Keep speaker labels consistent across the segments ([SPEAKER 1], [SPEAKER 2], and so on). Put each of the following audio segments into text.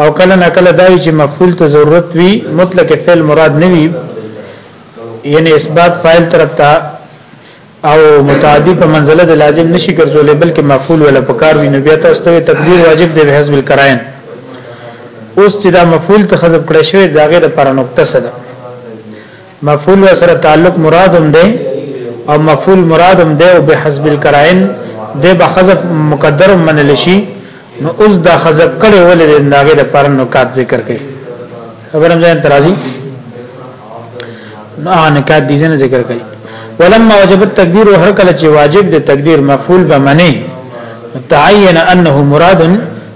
[SPEAKER 1] او کله نه کله دای چې مفعول ته ضرورت وي مطلق فعل مراد نه وي یعنی اثبات فاعل طرف ته او متعدی په منزله د لازم نشي ګرځولې بلکې مفعول ولا پکار وي نو بیا تاسو ته تقدیر واجب دی به حسب الکراین اوس چې دا مفعول ته حذف کړی شوی دا غیر پر نقطه سره مفعول سره تعلق مراد هم ده او مفعول مراد هم ده او بحسب القرائن ده به حذف مقدر منل شي نو اوس دا حذف کړي ولې د داګه د پر نکات ذکر کړي خبرم ځان ترازی نو نکات دي نه ذکر کړي ولما وجب التقدير هر کله چې واجب د تقدیر مفعول به منی تعین انه مراد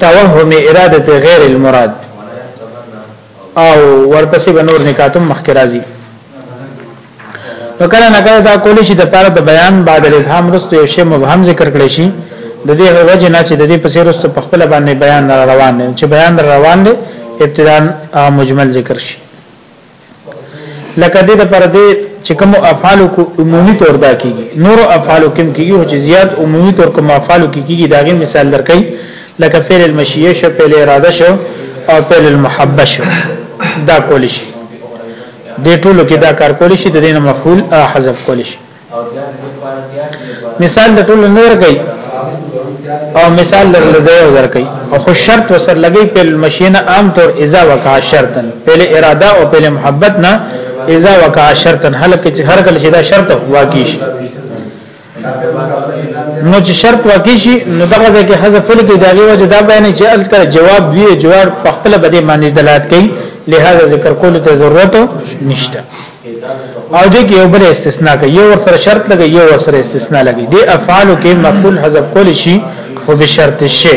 [SPEAKER 1] توهم اراده غیر المراد او ورپسې به نور نکاتم مخک راځي نو کله نه کله دا کولی شي د پاره د بیان بعد الافهام رستو یو شی مبهم ذکر کړی شي د دې وجه نه چې د دې پسې رستو په خپل باندې بیان روان دی چې بیان روان دی ابتدا مجمل ذکر شي لکه دې د پر دې چې کوم افعال کو عمومي تور دا کیږي نور افعال کوم کیږي چې زیات عمومي تور کوم افعال کیږي داغه مثال درکې لکه فعل المشیه شو فعل اراده شو او فعل المحبه شو دا کول شي د ټولو کې دا کار کول شي د دین مفعول حذف کول شي مثال د ټولو نه ورکي او مثال د لدې ورکي او خو شرط وسر لګي په مشینه عام طور اذا وقع شرطن په اراده او په محبت نه اذا وقع شرطن هل کې هر کله چې دا شرط واقع شي نو چې شرط واقع شي نو دغه ځکه حذف لګي دا وی وجه دا بیان چې ال کله جواب وی جواب په خپل بده معنی دلالت کوي لہذا ذکر کول ته ضرورت نشته او دې کې یو بل استثناء کوي یو ور سره شرط لګي یو ور سره استثناء لګي دې افعال کې مفعول حذف کول شي خو به شرط شي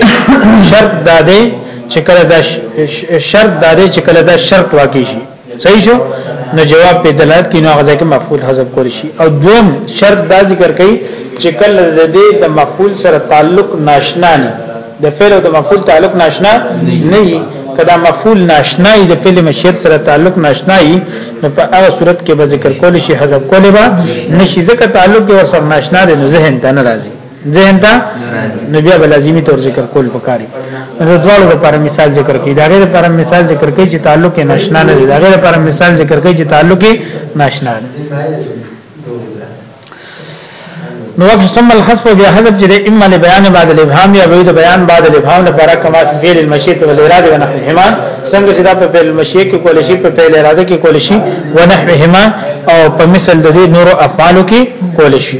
[SPEAKER 1] شرط دا دی چې کله دا شرط دا دی چې کله دا شرط واقع شي صحیح شو نو جواب په دلالت کې نو غځه کې مفعول حذف کول شي او دویم شرط دا ذکر کوي چې کله د دې د مفعول سره تعلق ناشنا نه د فعل او د مفعول تعلق ناشنا نه وي کدا مفعول ناشنا وي د فعل مشهور سره تعلق ناشنا وي نو په هغه صورت کې به ذکر کول شي حذف کول به نشي ځکه تعلق ور سره ناشنا دی نو ذهن ته نه راځي ذهن ته نو بیا به لازمی تور ذکر کول پکاري نو دواړو لپاره مثال ذکر کړي دا غیر لپاره مثال ذکر کړي چې تعلق ناشنا نه دی دا غیر لپاره مثال ذکر کړي چې تعلق ناشنا دی نو وقف ثم الحذف بیا حذف چې اما لبيان بعد الابهام یا بعد بیان بعد الابهام لپاره کما فی فعل المشیت والاراده ونحوهما څنګه چې دا په فعل المشیت کې کول شي په فعل اراده کې کول شي ونحوهما او په مثل د دې نور افعالو کې کول شي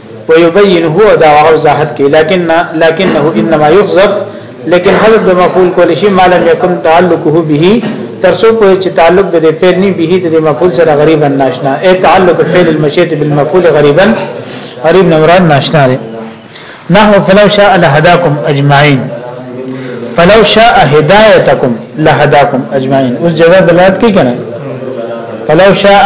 [SPEAKER 1] ويبين هو دا هغه وضاحت کوي لكن لكنه انما يحذف لیکن حذف د مفعول کول شي مال لم يكن تعلقه به ترسو په چې تعلق د فعل نه به د مفعول سره غریبا ناشنا اي تعلق فعل المشيت بالمفعول غریبا غریب نوران ناشنا دی نحو فلو شاء لهداكم اجمعين فلو شاء هدايتكم لهداكم اجمعين اوس جواب دلالت کوي کنه فلو شاء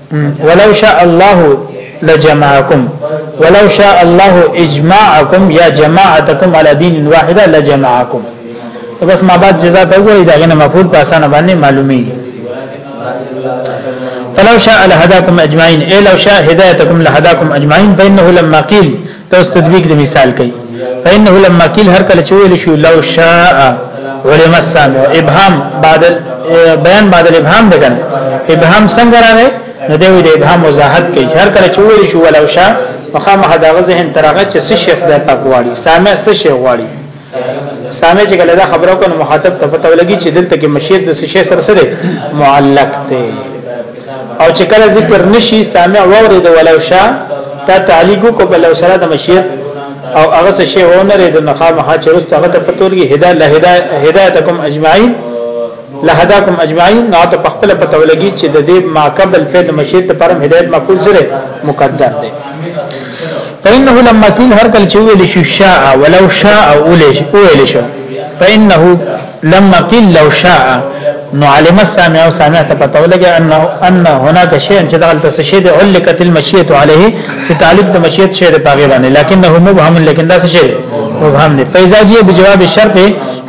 [SPEAKER 1] ولو شاء الله
[SPEAKER 2] لجمعكم
[SPEAKER 1] ولو شاء الله اجماعكم يا جماعتكم على دين واحدة لجمعكم بس ما بعد جزاء ته وایي دا غنه مفعول په باندې معلومي فلو شاء لهداكم اجمعين اي لو شاء هدايتكم لهداكم اجمعين فانه لما قيل تاسو تطبیق د مثال کوي فإنه لما قيل هر کله چې ویل شو لو شاء علم السامع ابهام بعد بیان بعد الابهام ده کنه ابهام څنګه راغی نو دوی د ابهام وضاحت کوي هر کله چې ویل شو ولو شاء مخامه دا ذهن ترغه چې څه شیخ د پاکواړي سامع څه شیخ واړي سامع چې کله دا خبرو کنه مخاطب ته پته ولګي چې دلته کې مشیت د څه شی سره سره معلق دی او چې کله ذکر نشي سامع ووري د ولو شا تا تعلیق کو بل او سره د مشیت او هغه څه شی ونه لري د نخامه چې رسته هغه ته پتورږي هدایت له هدایتکم اجمعین لهداکم اجمعین نو ته په خپل پته ولګي چې د دې ما قبل فعل مشیت پر هدایت مفعول سره مقدر دی فإنه لما قيل هر کله چې ویل شو شاء ولو شاء اولش اول شو فإنه لما قيل لو شاء نو علم السامع او سامع ته پته ولګي ان ان هناك شيء چې دغه تاسو شی دی علقت المشیت عليه چې تعلق د مشیت شی دی پاګې باندې لکنه مبهم لکن دا څه شی مبهم دی فإذا جاء بجواب شرط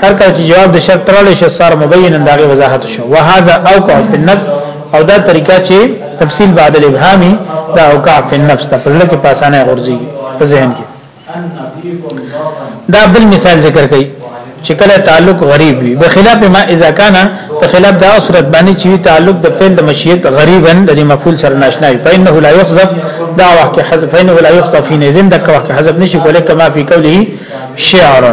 [SPEAKER 1] هر کله چې جواب د شرط راړې شي سار مبینا دغه وضاحت شو وهذا اوقع په نفس او دا طریقه چې تفصیل بعد الابهامي دا اوقع په نفس ته په لکه په اسانه غورځي په ذهن کې دا بل مثال ذکر کړي چې کله تعلق غریب وي بخلاف ما اذا كان په خلاف دا صورت باندې چې تعلق د فعل د مشیت غریبا د مفعول سره ناشنا وي فإنه لا يخذف دا وخت حذف فإنه لا يخذف في نزم دا وخت حذف نشي کولای کما في قوله شعرا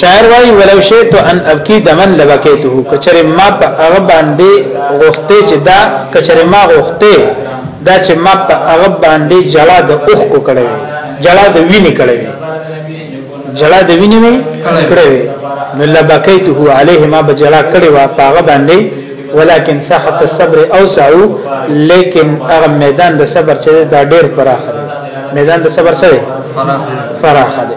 [SPEAKER 1] شاعر وای ولو شئت ان ابکی دمن لبکیته کچره ما په هغه باندې غوخته چې دا کچره ما غوخته دا چې ما په هغه باندې جلا د اوخ کو کړی جلا د وینې کړی جلا د وینې می کړی نو لبکیته علیه ما بجلا کړی وا په هغه باندې ولکن صحت الصبر اوسعو لیکن هغه میدان د صبر چې دا ډیر پراخ دی میدان د صبر سره فراخ دی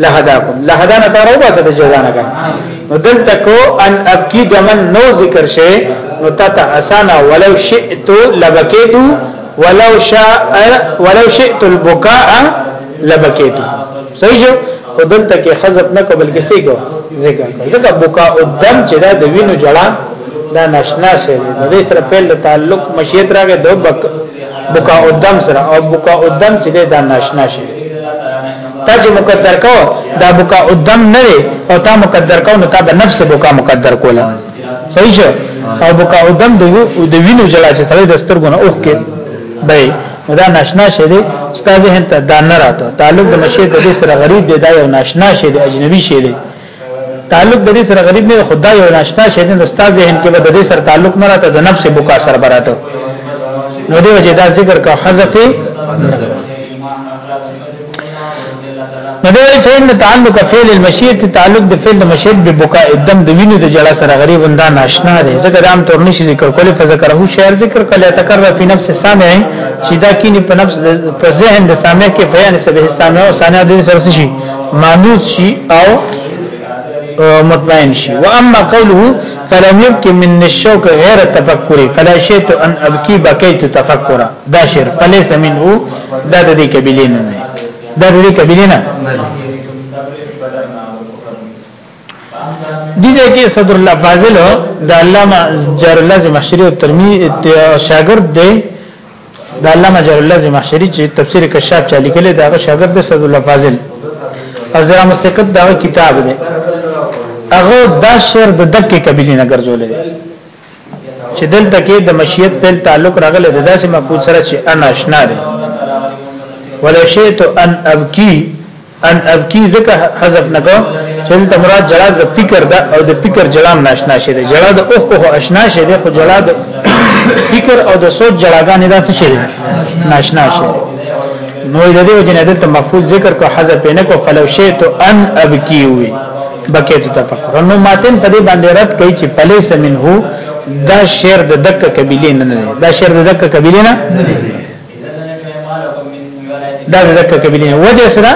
[SPEAKER 1] لهداکم لهدا نه تارو باسه د جزا نه نو دلته کو ان ابکی دمن نو ذکر شي نو تتا اسانا ولو شئت لبکیت ولو شاء ولو شئت البكاء لبکیت صحیح شو خو دلته کې حذف نه کو بلکې سې کو ذکر کو ذکر بکا او دم چې دا د وینو جړه دا ناشنا شي د دې سره په تعلق مشیت راغې د بکا او دم سره او بکا او دم چې دا ناشنا شي تا چې مقدر کو دا بکا قدم نه وي او تا مقدر کو نو تا به نفس بکا مقدر کوله صحیح شو او بکا قدم د د وینو جلا چې سړی د سترګو نه اوخ کې دی دا ناشنا شه دی استاد هند ته دا نه راته تعلق د مشه د دې سره غریب دی دا یو ناشنا شه دی اجنبي شه دی تعلق د دې سره غریب نه خدا یو ناشنا شې د استاد ذهن کې د دې سره تعلق نه راته د نفس بوکا سره براته نو دې وجه دا ذکر کا حذف نو دې فعل تعلق فعل المشیت تعلق د فعل المشیت به بوکا ادم د وینو د جړه سره غریب انده ناشنا دی ځکه دا هم تور نشي ذکر کولې فذكره شعر ذکر کله تکرر فی نفس سامع چې دا کینی په نفس په ذهن د سامع کې بیان سبه سامع او سامع د سره شي مانوس شي او مطمئن شي واما قوله فلم يبكي من الشوك غير تفكر فلا شئت ان ابكي بكيت تفكرا دا شعر فليس منه دا د دې قبيله نه نه دا د دې قبيله نه دي دې کې صدر الله فاضل د علامه جر لازم شریعت ترمذی شاګرد دی دا الله مجر الله زمخشری چې تفسیر کشاف چا لیکل دا هغه شاګرد د صد الله فاضل ازرا مسکت دا کتاب دی هغه دا شعر د دکې قبیله نه ګرځول دی چې دلته کې د مشیت په تعلق راغله د داسې مفعول سره چې انا آشنا دی ولشیت ان ابکی ان ابکی زکه حذف نکو چې د مراد جړه د فکر ده او د فکر جړام ناشنا شه ده جړه د اوخ کو آشنا شه ده خو جړه د فکر او د سوچ جړاګانې ده څه شه ده ناشنا شه نو د دې وجه نه دلته مفعول ذکر کو حذف نه کو فلو شی تو ان ابکی وی بکیت تفکر نو ماتن په دې باندې رد کوي چې پلیس منه دا شعر د دک قبیله نه نه دا شعر د دک قبیله نه دا د دک قبیله وجه سره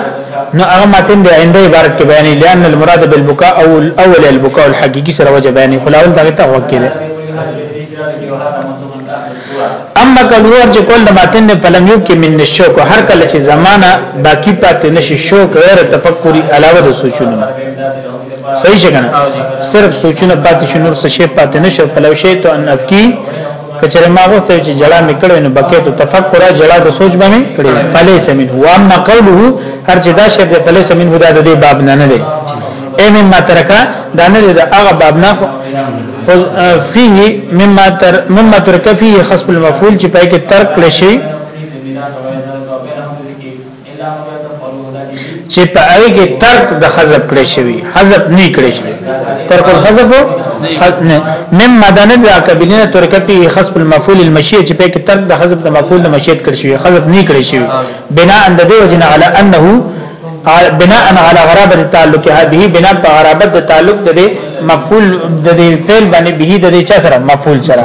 [SPEAKER 1] نو هغه ماتن د آینده عبارت کې بیانې لئن المراد بالبکاء او الاول البکاء الحقيقي سره وجه بیانې خلاول دغه ته وکړي اما کلور چې کول د ماتن په لمیو کې من شوق هر کله چې زمانہ باقی پاتې نشي شوق غیر تفکری علاوه د سوچونو صحیح څنګه صرف سوچونه پاتې شنو څه شی پاتې نشو په لوشي ته ان ابکی کچره ما وته چې جړه میکړې نو بکې ته تفکر جړه د سوچ باندې کړې فلیس منه و اما قوله هر چې دا شی د فلیس منه دا د باب نه نه دی اې مما ترکا دا نه دی د هغه باب نه فيه مما تر مما ترک فيه خصب المفعول چې پای کې ترک لشي چې په هغه کې ترک د حذف کړی شوی حذف نه کړی شوی ترک الحذف نه مم مدانه د اکبلینه ترک په حسب المفعول المشیه چې په کې ترک د حذف د مفعول د مشیت کړی شوی حذف نه کړی شوی بنا ان د دې وجنه علی انه بنا ان علی غرابه تعلق هذه بنا په غرابه د تعلق د مفعول د فعل باندې به د چا سره مفعول سره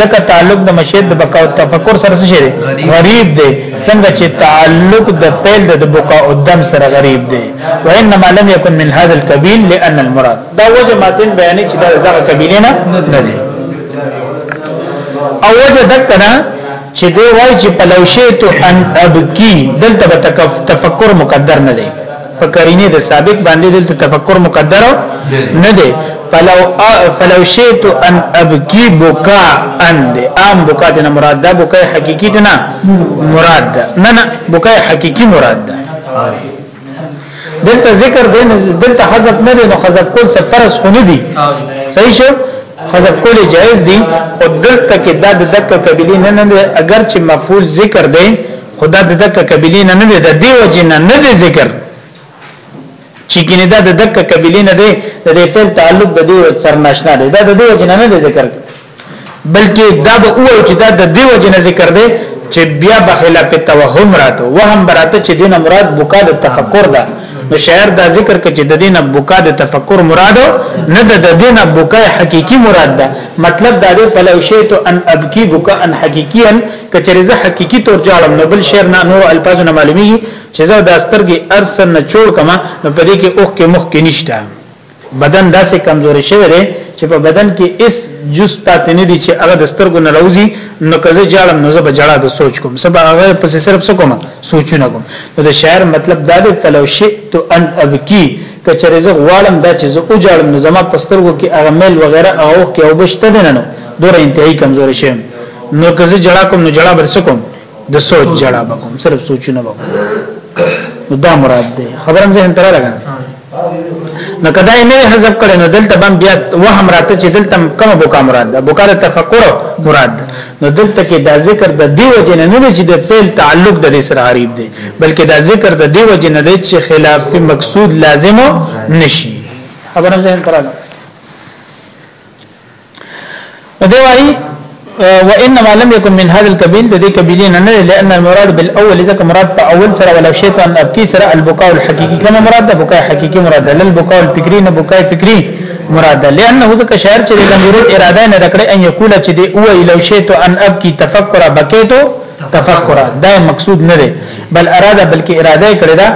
[SPEAKER 1] ځکه تعلق د مشیت د بقا او تفکر سره څه شي غریب دی څنګه چې تعلق د فعل د بقا او دم سره غریب دی وانما لم يكن من هذا القبيل لان المراد دا وجه ماتن بیان چې دا دغه قبیله نه نه دی او وجه دکنه چې دی وای چې پلوشه تو ان ابکی دلته تفکر مقدر نه دی په کرینه د سابق باندې دلته تفکر مقدر نه دی فلو فلو شئت ان ابکی بکا ان دی عام بکا ته مراد ده بکای حقیقی نه مراد ده نه نه بکای حقیقی مراد ده دلته ذکر دی دلته حذف نه دی نو حذف کول څه فرض خو نه دی صحیح شو حذف کول جائز دی خو دلته کې دا د دک قبلی نه نه اگر چې مفعول ذکر دی خدا د دک قبیلې نه نه دی د دیو جن نه دی ذکر چې کینه دا د دک قبیلې نه دی د دې په تعلق د دیو سر ناشنا دی دا د دیو جن نه دی ذکر بلکې دا به او چې دا د دیو جن ذکر دی چې بیا به خلاف توهم راته وهم براته چې دینه مراد بوکا د تفکر ده نو شاعر دا ذکر کړي چې د دینه بوکا د تفکر مراد نه د دینه بوکا حقيقي مراد ده مطلب دا دی فلو شئت ان ابکی بوکا ان حقيقيا کچری زه حقيقي تور جاړم نو بل شعر نه نور الفاظ نه معلومي چې زه د سترګې ارسن نه چول کما نو په دې کې اوخ کې مخ کې نشته بدن داسې کمزوري شوی دی چې په بدن کې اس جز پاتې نه دي چې هغه د سترګو نه راوځي نو کزه جاړم نو زه به جړه د سوچ کوم سبا هغه پس صرف سکوم سوچونه کوم نو د شاعر مطلب دا دی تلو شئت ان ابکی کچره زه غواړم دا چې زه اوجاړم نو زما پسترګو کې هغه مل وغیرہ او کې او بشته نه نو دور انتهایی کمزوري شم نو که زه جړا کوم نو جړا بر سکم د سوچ جړا بکم صرف سوچونه بکم نو دا مراد دی خبرم ذهن تر لګا نو کدا یې نه حذف کړي نو دلته بم بیا وهم راته چې دلته کوم بوکا مراد ده بوکا د تفکر مراد ده نو دلته کې دا ذکر د دی وجه نه نه چې د فعل تعلق د دې سره غریب دی بلکې دا ذکر د دی وجه نه دی چې خلاف مقصود لازم نشي خبره ځین تراله دی وایي وانما لم يكن من هذا القبيل د دې قبيله نه نه لئن المراد بالاول اذا مراد په اول سره ولا شیطان ابکی سره البقاء الحقيقي کما مراد د بقاء حقيقي مراد د البقاء الفکری نه بقاء فکری مراد لانه ذکر شعر چې د مرید اراده نه دکړه ان یقول چې دی او لو شیت ان اب کی تفکر بکیتو تفکر دا مقصود نه دی بل اراده بلکې اراده کړی دا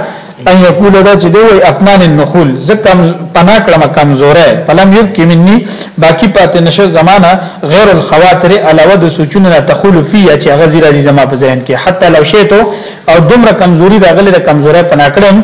[SPEAKER 1] ان یقول دا چې دی وای اطمان النخول زکه پنا کړم کمزوره فلم یب کی مني باقی پاتې نشه زمانہ غیر الخواطر علاوه د سوچونو نه تخول فی چې غزیره دي زما په ذهن کې حتی لو شیتو او دومره کمزوري راغله د کمزوري پنا کړم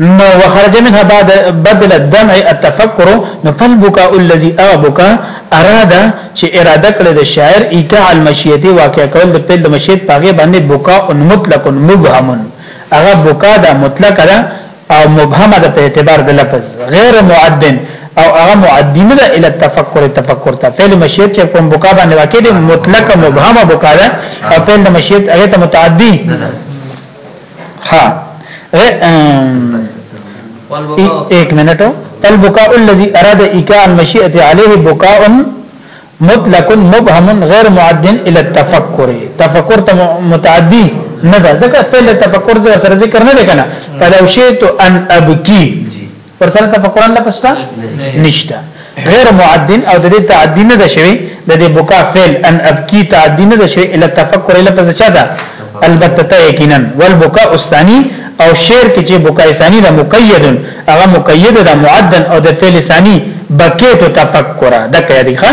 [SPEAKER 1] نو وخرج منها بعد بدل الدمع التفكر نو فالبكاء الذي ابكى اراد چې اراده کړې د شاعر ایکا المشیتی واقع کول د پیل د مشیت پاګه باندې بکاء مطلق مبهم هغه بکاء دا مطلق ده او مبهم ده په اعتبار د لفظ غیر معدن او هغه معدنه ده ال تفکر تفکر ته فعل مشیت چې کوم بکاء باندې واقع دي مطلق مبهم بکاء ده او فعل مشیت هغه ته متعدی ها ایک منټو البکاء الذي اراد ايقاع المشيئه عليه بكاء مطلق مبهم غير معد الى التفكر تفکر ته متعدی نه ده ځکه فعل تفکر سره ذکر نه دی کنه فلو شئت ان ابكي ورسره تفکران لپس شته نشته غیر معدن او د دې تعدی نه ده شوی د دې بکا فعل ان ابکی تعدی نه ده شوی الا تفکر لپس چا ده البته ته یقینا والبکاء الثانی او شعر کې چې بکاء ثانی ده مقید هغه مقید ده معدن او د فعل ثانی بکیت تفکر ده کې دی ښا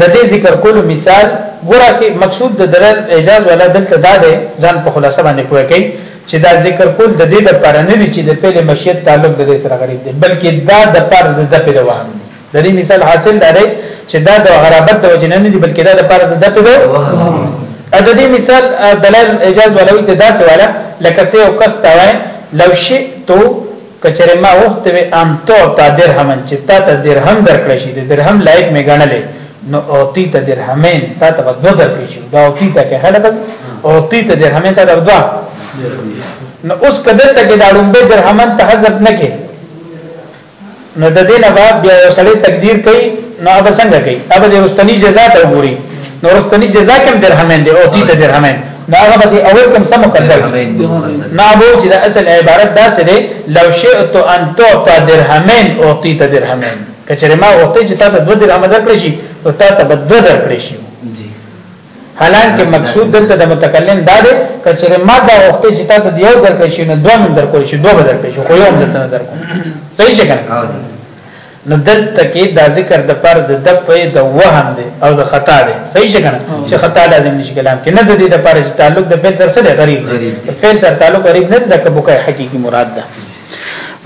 [SPEAKER 1] د دې ذکر کولو مثال ګوره کې مقصود د دلال اعجاز ولا دلته دا دی ځان په خلاصه باندې پوهه کوي چې دا ذکر کول د دې لپاره نه وي چې د پیل مشیت تعلق د دې سره غریب دی بلکې دا د پر د د په دوام دی د دې مثال حاصل دی چې دا د غرابت د وجنه نه دی بلکې دا د پر د د په دوام د دې مثال دلال اعجاز ولا وي ته دا سواله لکه ته او کس تا وای لو شئ تو که چېرې ما غوښتي وي ان تعطی درهما چې تا ته درهم درکړی شي د درهم لایق مې ګڼلی نو اوتی ته درهمین تا ته به دوه درکړی شي دا اوتی ته کې خلک اوتی ته درهمین تا ته دوه نو اوس کده ته کې دا لومبه درهمن ته حذف نه کې نو د دې نه بعد بیا یو سړی تقدیر کوي نو اب څنګه کوي اب د رستنی جزاء ته وګوري نو رستنی جزاء کوم درهمین دی اوتی ته درهمین دا هغه به اول کوم سم مقدر نه ابو چې د اصل عبارت دا څه دی لو شئت ان تعطى درهمين اعطيت درهمين کچره ما وخت چې تا ته دو درهم درکړې شي او تا ته بد درکړې شي حالانکه مقصود دلته د متکلم دا دی کچره ما دا وخت چې تا ته یو درکړې شي نو دوه من درکړې شي دوه بدل کړې شي خو یو هم درته درکړې صحیح څنګه نو دلته کې دا ذکر د پر د د په د وهم دی او د خطا دی صحیح څنګه چې خطا لازم نشي کلام کې نه د دې د پر چې تعلق د فعل سره سره غریب دی فعل سره تعلق غریب نه د کبو کوي حقيقي مراد ده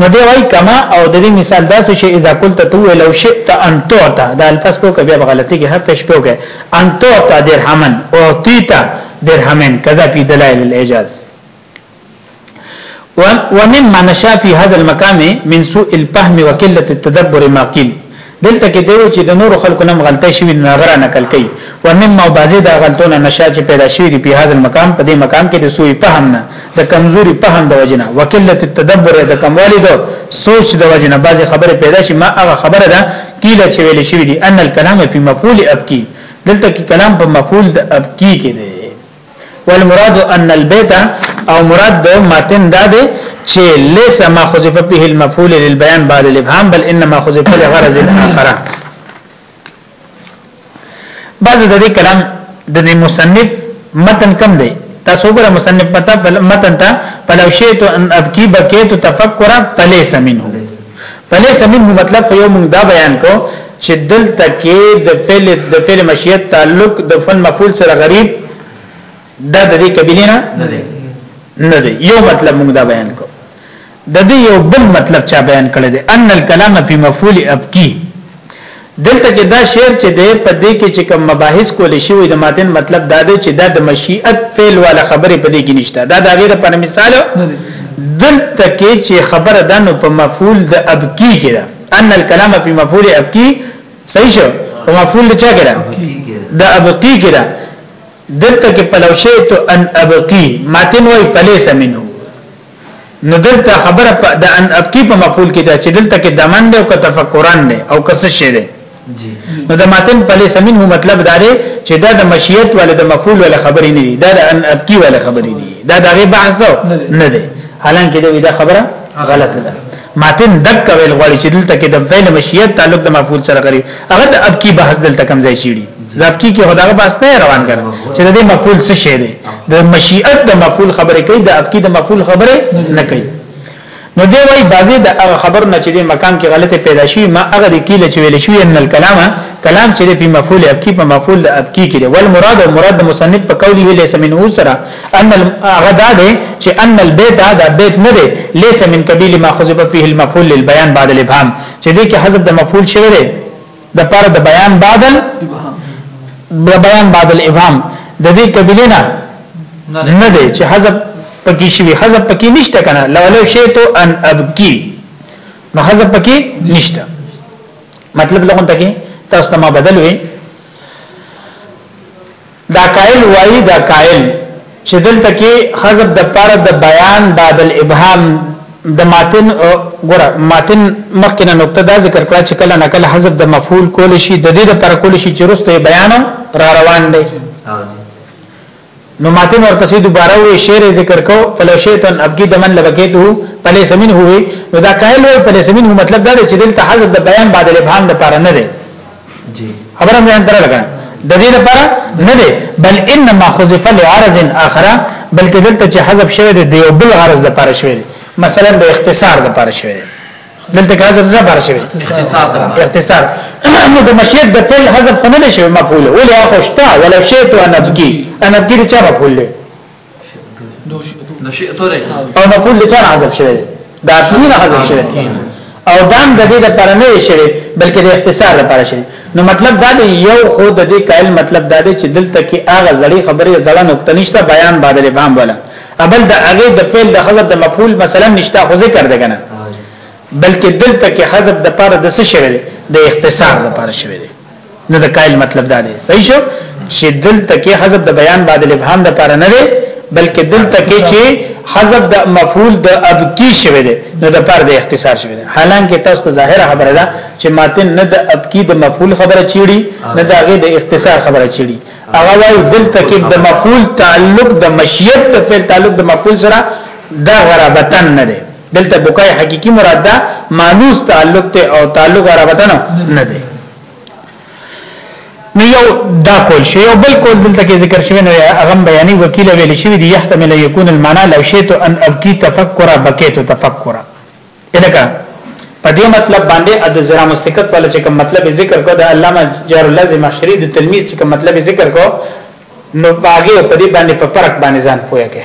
[SPEAKER 1] نو دی وای کما او د دې مثال دا چې اذا قلت تو لو شئت ان تعطى دا الفاظ کو کبي غلطي کې هر پېښ پیوګه ان تعطى درهمن او تیتا درهمن کذا په دلایل الاجاز ومما نشا في هذا المقام من سوء الفهم وقله التدبر ما قيل دلته کې دی چې د نور خلکو نم غلطه شوی نه غره نقل کوي ومما بعضی دا غلطونه نشا چې پیدا شوی دی په هاذ المقام په دې مقام کې د سوء فهم نه د کمزوري فهم د وجنه وقله التدبر د کموالی د سوچ د وجنه بعضی خبره پیدا شي ما هغه خبره ده کیله چې ویل شوی دی ان الكلام په مفعول ابکی دلته کې کلام په مفعول د ابکی کې دی والمراد ان البيت او مراد د ماتن دا دی چې ليس ما خذف به المفعول للبيان بعد الابهام بل انما خذف لغرض اخر بعض د دې کلام د مصنف متن کم دی تاسو ګره مصنف پتا متن ته فلو شئت ان ابکی بکیت تفکر فلیس منه فلیس منه مطلب خو یو موږ دا بیان کو چې دلته کې د فعل د فعل مشیت تعلق د فعل مفعول سره غریب د دې قبیله نه
[SPEAKER 2] نه دی
[SPEAKER 1] نه دی یو مطلب موږ دا بیان کو د دې یو بل مطلب چا بیان کړی دی ان الکلام فی مفعول ابکی دلته کې دا شعر چې دی په دې کې چې کوم مباحث کول شي وي د ماتن مطلب دا دی چې دا د مشیت فعل والا خبره په دې کې نشته دا د غیر په مثال دلته کې چې خبره ده نو په مفعول د ابکی کې ده ان الكلام په مفعول ابکی صحیح شو په مفعول د چا کې ده د ابکی کې ده دلته کې پلوشه ته ان ابکی ماتن وای پلیس منه نو دلته خبره په د ان ابکی په مقبول کې ده چې دلته کې دمن دی او که تفکران دی او که څه شی
[SPEAKER 2] دی
[SPEAKER 1] نو د ماتن پلي سمین هو مطلب دا دی چې دا د مشیت ول د مفعول ول خبرې نه دي دا د ان ابکی ول خبرې دي دا دغه بحث نه دی حالانکه دا خبره غلطه ده ماتن دک ویل غواړي چې دلته کې د فعل مشیت تعلق د مفعول سره غري هغه د ابکی بحث دلته کم ځای چیړي ځابکی کې خدای بحث نه روان کړ چې د مفعول څه شی دی د مشیت د مفعول خبره کوي د ابکی د مفعول خبره نه کوي نو دی وای بعضی د هغه خبر نه چې د مکان کې غلطه پیدا شي ما هغه د کیله چې ویل شوی ان الکلام کلام چې په مفعول ابکی په مفعول ابکی کې ول مراد او مراد مصنف په قولی ویل سمنو سره ان غدا ده چې ان البيت دا بیت نه ده ليس من قبيل ما خذف فيه المفعول للبيان بعد الابهام چې دې کې حذف د مفعول شوی دی د پر د بیان بعد د بیان بعد الابهام د دې قبيله نه نه ده چې حذف پکې شوی حذف پکې نشته کنه لولو شی تو ان ابکی نو حذف پکې نشته مطلب لغون ته کې تاسو ته ما بدل وي دا قائل وایي دا قائل چې دلته کې حذف د پر د بیان بعد الابهام د ماتن ګره ماتن مخکنه نقطه دا ذکر کړه چې کله نقل حذف د مفعول کول شي د دې لپاره کول شي چې رسته بیان را روان دی نو ماتن ورپسې دوباره وی شعر ذکر کو فلو شیطان ابګي دمن لبکیته پلې سمین هوې نو دا قائل وی پلې سمین هو مطلب دا دی چې دلته حذف د بیان بعد الابهام لپاره نه دی خبره مې اندره لګا د دې لپاره نه دی بل انما خذف لعرض اخر بلکې دلته چې حذف شوی دی د یو بل غرض لپاره شوی دی مثلا د اختصار لپاره شوی دی دلته کې حذف زبر شوی اختصار نو د مشیت د فعل حذف خو نه شوی مفعول ولې اخو شتا ولو شیت انا بکی انا بکی چې مفعول دی او نه کول چا حذف شوی دا شنی نه حذف شوی او دام د دې لپاره نه شوی بلکې د اختصار لپاره شوی نو مطلب دا دی یو خو د دې قائل مطلب دا دی چې دلته کې هغه زړی خبرې ځړه نقطه نشته بیان بعد الابهام ولا ابل د هغه د فعل د حذف د مفعول مثلا نشته خو ذکر دی کنه بلکې دلته کې حذف د لپاره د څه شوی د اختصار لپاره شوی نو د قائل مطلب دا دی صحیح شو چې دلته کې حذف د بیان بعد الابهام د پاره نه دی بلکې دلته کې چې حذف د مفعول د ابکی شوی دی نو د پاره د اختصار شوی دی حالانکه تاسو ته ظاهره خبره ده چې ماتن نه د ابکی د مفعول خبره چیړي نه د هغه د اختصار خبره چیړي هغه وايي دلته کې د مفعول تعلق د مشیت د فعل تعلق د مفعول سره دا غرابتن نه دی دلته بکای حقيقي مراد ده مانوس تعلق ته او تعلق عربته نه ده نو یو دا کول شو یو بل کول دلته کې ذکر شوی نو هغه بیانې وکیل ویل شوی دی يحتمل يكون المعنى لو شئت ان ابكي تفكرا بكيت تفكرا الکه په دې مطلب باندې د زرا مسکت ولا چې کوم مطلب ذکر کو د علامه جار الله زمشری د تلمیذ چې کوم مطلب ذکر کو نو باغې په دې باندې په فرق باندې ځان پوهه کې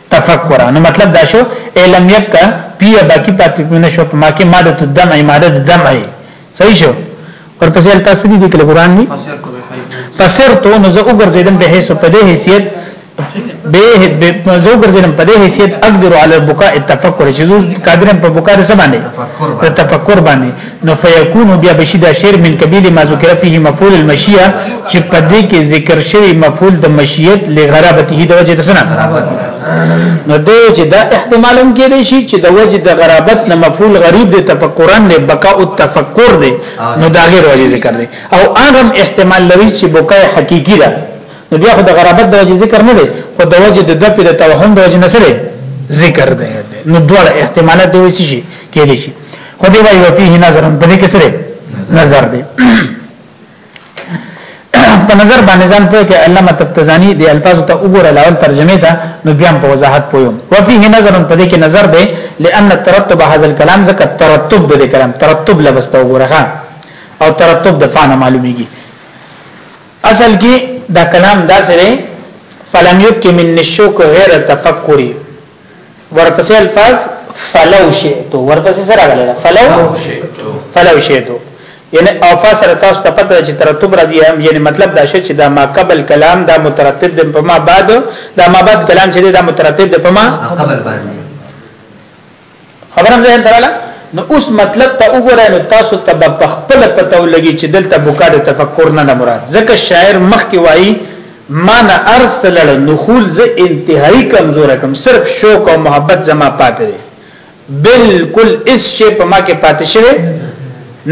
[SPEAKER 1] تفکر نو مطلب دا شو علم یک پی باقی پاتې نه شو په ما کې ماده الدمع ماده الدمع صحیح شو ورپسې تاسو دې کله قران دی فسر تو نو زه وګرځیدم به هیڅ په دې حیثیت به زه وګرځیدم په دې حیثیت اقدر علی البقاء التفکر چې زه قادرم په بقاء سره باندې تفکر باندې نو فیکون بیا بشی دا شعر من قبیل ما ذکر فيه مفعول المشیه چې په دې کې ذکر شوی مفعول د مشیت لغرابته د وجه د سنا غرابت نو د وجه دا احتمال هم کېدی شي چې د وجه د غرابت نه مفعول غریب د تفکران نه بقا او تفکر دی نو دا غیر وجه ذکر دی او اغم احتمال لري چې بقا حقيقي ده نو بیا خو د غرابت د وجه ذکر نه دی خو د وجه د دپې د توهم د وجه نه سره ذکر دی نو دوړ احتمالات دی وسی شي کېدی شي خو دی وایي وفيه نظر په دې کې سره نظر دی په نظر باندې ځان په کې علامه تفتزانی دی الفاظ ته وګوره لاول ترجمه ته نو بیا په وضاحت پویو وفيه نظر په دې کې نظر دی لأن الترتب هذا الكلام ځکه ترتب د کلام ترتب لبس ته وګوره او ترتب د فانه معلومیږي اصل کې دا کلام دا سره فلم یب کې من نشوک غیر تفکری ورپسې الفاظ فلو شئتو ورپسې سره غلې فلو شئتو فلو شئتو یعنی او فسر تاسو ته پته چې ترتب راځي یعنی مطلب دا شی چې دا ما قبل کلام دا مترتب د په ما بعد دا ما بعد کلام چې دا مترتب د په ما
[SPEAKER 2] قبل باندې
[SPEAKER 1] خبره مې ذهن تراله نو اوس مطلب ته وګورئ نو تاسو ته په خپل پته ولګي چې دلته بوکا د تفکر نه نه مراد ځکه شاعر مخ کې وایي مان ارسل نخول ز انتهایی کمزور کم صرف شوق او محبت زما پاتې دي بالکل اس شی په ما کې پاتې شوی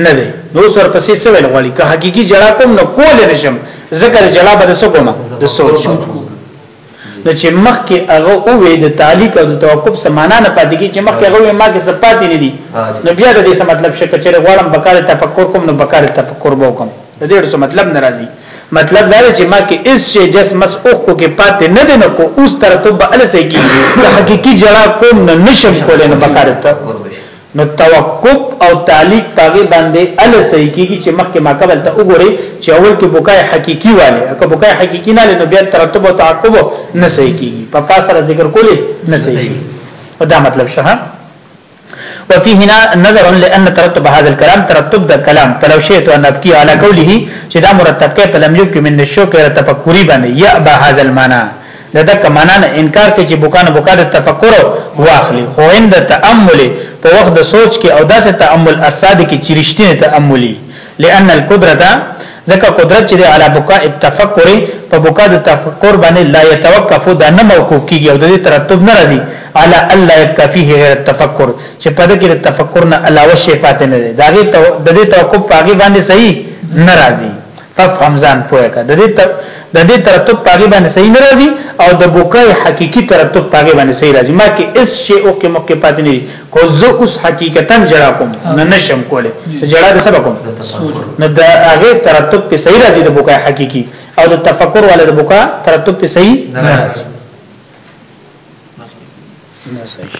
[SPEAKER 1] نه دی نو سر پسې څه ویل غواړي که حقيقي جړا کوم نو کول نشم ذکر جړا به څه کوم د سوچ نو چې مخکې هغه او وې د تعلیق او د توقف سمانا نه پاتې کی چې مخکې هغه وې ما کې سپاتې نه دي نو بیا د دې څه مطلب شي چې غواړم بکاره تفکر کوم نو بکاره تفکر به کوم د دې څه مطلب ناراضي مطلب دا چې ما کې اس شی جس مس اوخ کو کې پاتې نه دي نو کو اوس ترتب ال سې کی حقيقي جړه کوم نه نشم کولای نه بکاره تفکر نو توقف او تعلیق پاغي باندې ال صحیح کیږي چې مخکې ما قبل ته وګوري چې اول کې بوکای حقيقي والے که بوکای حقيقي نه لنو بیا ترتب او تعقب نه صحیح کیږي په پاسره ذکر کولې نه صحیح کیږي دا مطلب شه وفي هنا نظر لان ترتب هذا الكلام ترتب ده كلام فلو شئت ان ابكي على قوله چې دا مرتب کې په لمجب کې من الشوق تفکری باندې یا به هاذ المعنى د دک معنا نه انکار کوي چې بوکانه بوکا د تفکر واخلي خو عند تامل په وخت د سوچ کې او داسې تامل الصادق چې رښتینی تاملي لئن القدرت ځکه قدرت چې علی بوکا التفکر په بوکا د تفکر باندې لا يتوقف دا نه موقوف کیږي او د دې ترتب نه راځي على الله يكفيه غير التفکر چې په دې کې د تفکر نه علاوه شی پاتې نه دی دا غي د دې توقف پاګي باندې صحیح ناراضي ففهم ځان پوهه کا د دې د دې ترتب پاګې باندې صحیح نه راځي او د بوکای حقيقي ترتب پاګې باندې صحیح راځي ما کې اس شی او کې مکه پات نه دي کو زه اوس حقیقتا جړا کوم نه نشم کوله جړا د سبا کوم نه د هغه ترتب په صحیح راځي د بوکای حقيقي او د تفکر والے د بوکا ترتب په صحیح نه راځي نه صحیح